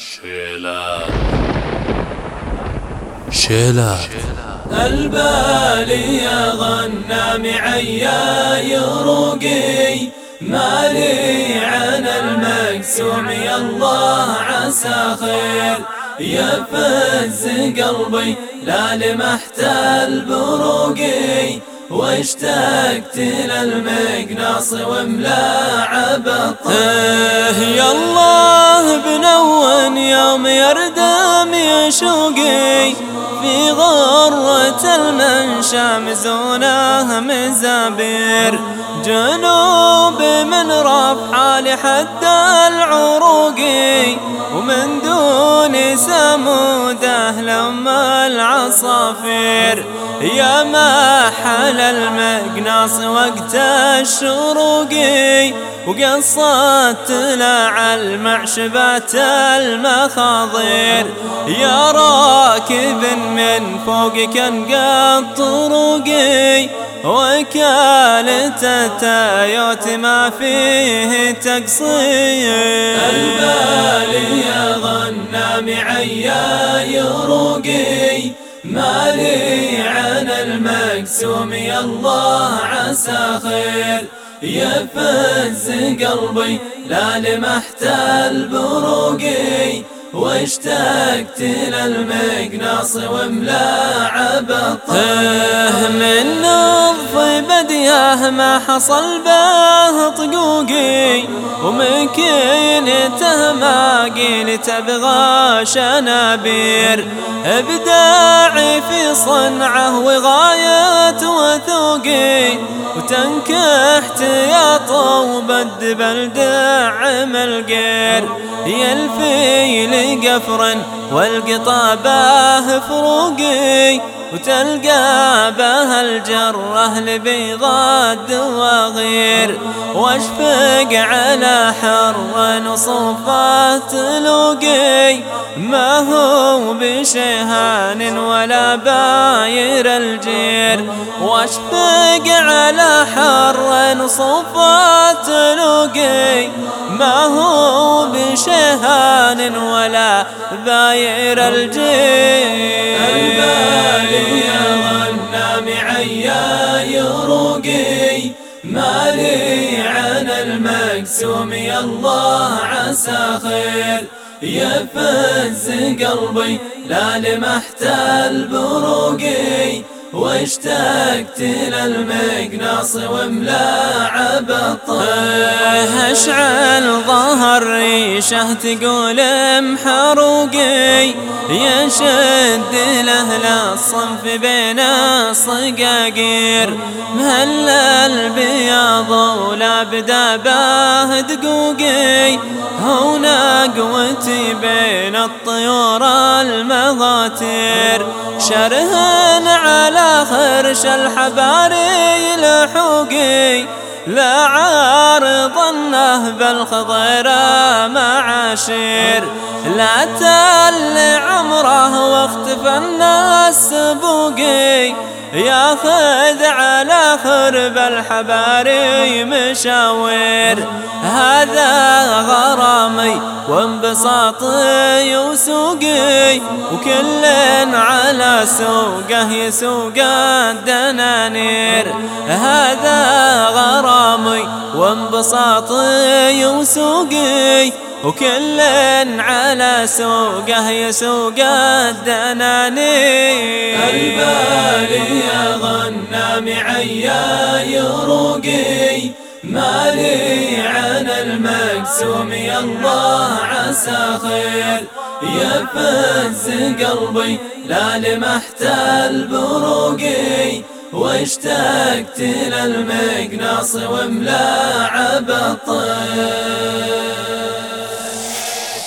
شيلات شيلات البالي غنى معيا يروقي. مالي عن المقسوم يا الله عسى خير يفز قلبي لا لمحت البروقي. واشتقت للمقناص وملاعب الطير يا الله بنون يوم يردم يا شوقي في غرة المنشا مزونه مزابير. جنوب من رفع لحد العروقي ومن دون سموده لما العصافير يا ما حل المقناص وقت الشروقي وقصت لع المعشبات المخاضير. يا راكب من فوق كان طرقي وكالة التايوت ما فيه تقصير. غنى معيا يروقي مالي عن المقسوم يا الله عسى خير يفز قلبي لا لمحت البروقي. واشتقت للمقناص وملاعب الطير من نظف بديه ما حصل به طقوقي ومكينته ما قيل تبغى شنابير. ابداعي في صنعه وغاية وثوقي وتنكحت يا طوب الدبل دعم القير. يا الفيل قفر والقطابه فروقي. وتلقى به الجرة لبيض الدواغير واشفق على حر وصوفه تلوقي ما هو بشهان ولا باير الجير واشفق على حر وصوفه تلوقي ما هو بشهان ولا باير الجير. البالي يا غنى معيا يروقي. مالي عن المقسوم يا الله عسى خير. يفز قلبي لا لمحت البروقي واشتقت للمقناص وملاعب الطير أشعل ظهر ريشه تقول محروقي يشد له الصنف بين الصقاقير مهلل بياض ولا بدا باه دقوقي هنا قوتي بين الطيور المغاتير شرهن على خرش الحباري لحوقي. لا عارض النهب الخضير معاشير. لا تل عمره واختفى الناس بوقي. ياخذ على خرب الحباري مشاوير هذا غرامي وانبساطي وسوقي وكل على سوقه يسوق الدنانير. هذا غرامي وانبساطي وسوقي وكل على سوقه يسوق الدنانير. غنى معيا يروقي مالي عن المقسوم يا الله عسى خير يفز قلبي لا لمحت البروقي واشتقت للمقناص وملاعب الطير.